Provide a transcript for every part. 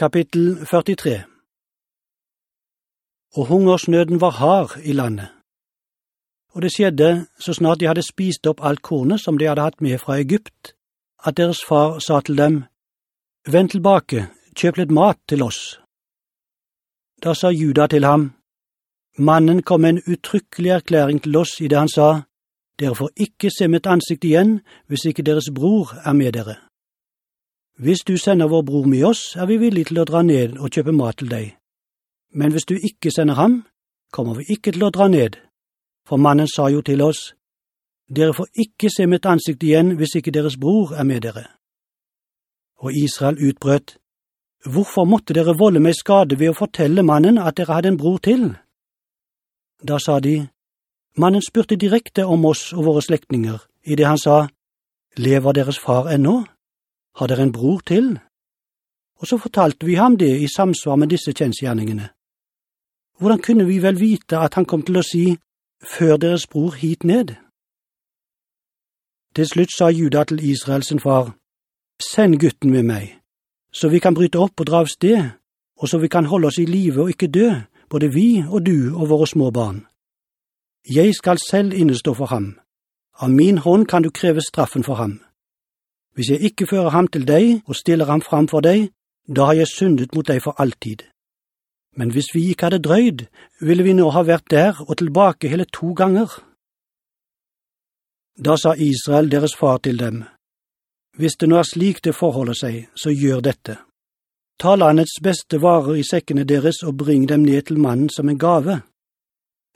Kapittel 43 Og hungersnøden var hard i landet. Og det skjedde så snart de hadde spist opp alt kornet som de hadde hatt med fra Egypt, at deres far sa til dem, Vend tilbake, kjøp litt mat til oss. Da sa Juda til ham, Mannen kom med en uttrykkelig erklæring til oss i det han sa, Dere får ikke se mitt ansikt igjen hvis ikke deres bror er med dere. Hvis du sender vår bror med oss, er vi villige til å dra ned og kjøpe mat til deg. Men hvis du ikke sender ham, kommer vi ikke til å dra ned. For mannen sa jo til oss, Dere får ikke se mitt ansikt igjen hvis ikke deres bror er med dere. Og Israel utbrøt, Hvorfor måtte dere volde meg skade ved å fortelle mannen at dere hadde en bror til? Da sa de, Mannen spurte direkte om oss og våre slektninger, i det han sa, Lever deres far ennå? Har dere en bror til? Og så fortalte vi ham det i samsvar med disse kjensgjerningene. Hvordan kunne vi vel vite at han kom til å si, Før deres bror hit ned? Til slutt sa Juda til Israels far, Send gutten med meg, så vi kan bryte opp og dra av sted, og så vi kan holde oss i live og ikke dø, både vi og du og våre små barn. Jeg skal selv innestå for ham. Av min hånd kan du kreve straffen for ham. Hvis jeg ikke fører ham til deg og stiller ham fram for deg, da har jeg syndet mot deg for alltid. Men hvis vi ikke hadde drøyd, ville vi nå ha vært der og tilbake hele to ganger. Da sa Israel deres far til dem, Hvis det nå er slik det forholder seg, så gjør dette. Ta landets beste varer i sekkene deres og bring dem ned til mannen som en gave.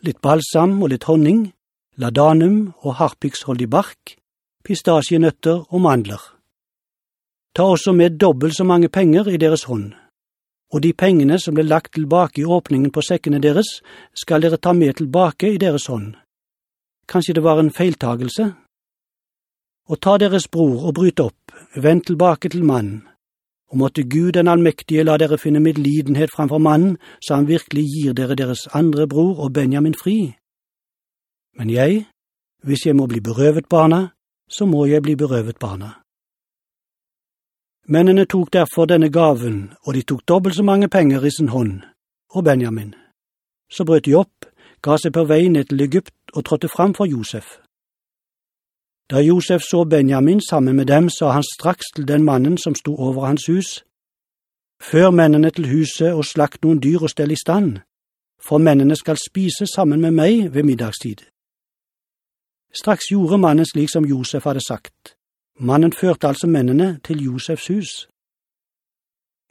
Litt balsam og litt honning, ladanum og harpiksholdig bark, pistasjenøtter og mandler. Ta også med dobbelt så mange penger i deres hånd, og de pengene som ble lagt tilbake i åpningen på sekkene deres, skal dere ta med tilbake i deres hånd. Kanskje det var en feiltagelse? Og ta deres bror og bryt opp, vend tilbake til mannen, og måtte Gud den allmektige la dere finne midlidenhet framfor mannen, så han virkelig gir dere deres andre bror og Benjamin fri. Men jeg, hvis jeg må bli berøvet barna, så må jeg bli berøvet barna. Mennene tok derfor denne gaven, og de tok dobbelt så mange penger i sin hånd, og Benjamin. Så brøt de opp, ga seg på vei ned til Egypt og trådte fram for Josef. Da Josef så Benjamin sammen med dem, sa han straks til den mannen som sto over hans hus, Før mennene til huset og slakt noen dyr og stell i stand, for mennene skal spise sammen med meg ved middagstid. Straks gjorde mannen slik som Josef hadde sagt. Mannen førte altså mennene til Josefs hus.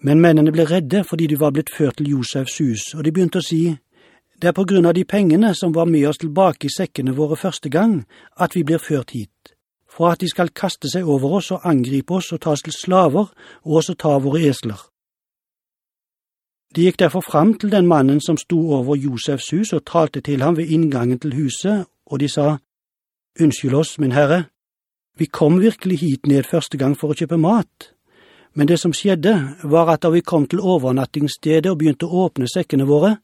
Men mennene ble redde fordi de var blitt ført til Josefs hus, og de begynte å si, det er på grunn av de pengene som var med oss tilbake i sekkene våre første gang, at vi blir ført hit, for at de skal kaste seg over oss og angripe oss og ta oss til slaver og også ta våre esler. De gikk derfor fram til den mannen som sto over Josefs hus og talte til ham ved inngangen til huset, og de sa, Unnskyld oss, min herre, vi kom virkelig hit ned første gang for å kjøpe mat, men det som skjedde var at da vi kom til overnattingsstedet og begynte å åpne sekkene våre,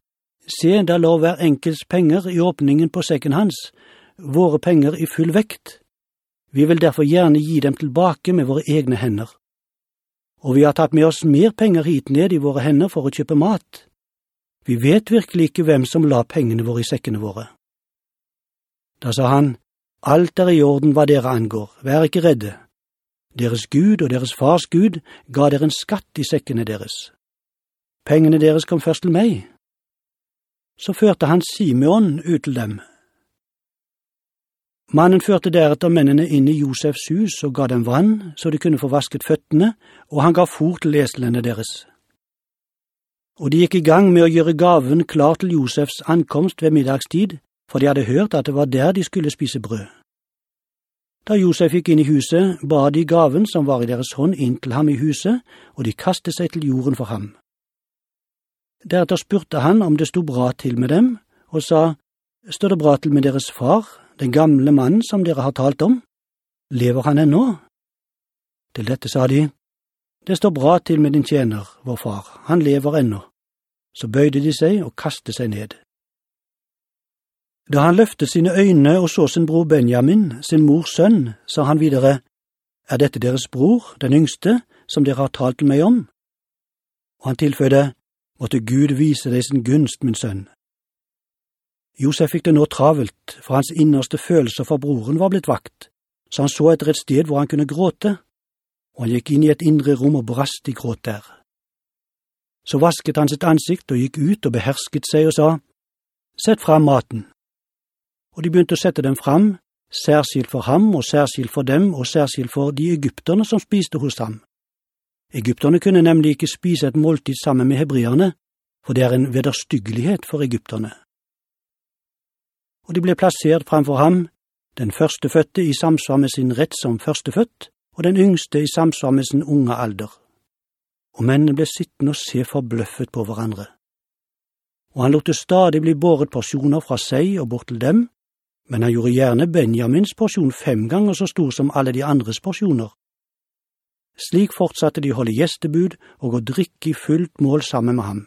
se, da lå hver enkelts penger i åpningen på sekken hans, våre penger i full vekt. Vi vil derfor gjerne gi dem tilbake med våre egne hender. Og vi har tatt med oss mer penger hit ned i våre hender for å kjøpe mat. Vi vet virkelig ikke hvem som la pengene våre i sekkene våre. Da sa han, Alt er i orden hva dere angår, vær ikke redde. Deres Gud og deres fars Gud ga dere en skatt i sekkene deres. Pengene deres kom først til meg. Så førte han Simeon ut til dem. Mannen førte deretter mennene inn i Josefs hus og ga dem vann, så de kunne få vasket føttene, og han ga fôr til eslene deres. Og de gikk i gang med å gjøre gaven klar til Josefs ankomst ved middagstid, for de hadde hørt at det var der de skulle spise brød. Da Josef gikk inn i huset, ba de gaven som var i deres hånd inn til ham i huset, og de kastet seg til jorden for ham. Deretter spurte han om det sto bra til med dem, og sa, Står det bra til med deres far, den gamle mannen som dere har talt om? Lever han ennå? Til dette sa de, Det står bra til med din tjener, vår far, han lever ennå. Så bøyde de seg og kastet seg ned. Da han løftet sine øyne og så sin bror Benjamin, sin mors sønn, sa han videre, Er dette deres bror, den yngste, som dere har talt til meg om? Og han tilføyde, måtte Gud vise deg sin gunst, min sønn. Josef fikk det nå travelt, for hans innerste følelser for broren var blitt vakt, så han så etter et sted hvor han kunne gråte, og han gikk inn i et indre rom og brast i gråt der. Så vasket han sitt ansikt og gikk ut og behersket seg og sa, Sett fram maten. Og de begynte å sette dem fram, særskilt for ham og særskilt for dem og særskilt for de egypterne som spiste hos ham. Egypterne kunne nemlig ikke spise et måltid sammen med hebreerne, for det er en vederstyggelighet for egypterne. Og de ble plassert framfor ham, den førstefødte i samsvar med sin rett som førstefødt, og den yngste i samsvar med sin unge alder. Og mennene ble sittende og se forbløffet på hverandre. Og han lot det stadig bli båret porsjoner fra seg og bort til dem, men han gjorde gjerne Benjamins porsjon fem ganger så stor som alle de andres porsjoner. Slik fortsatte de å holde gjestebud og å drikke i fullt mål sammen med ham.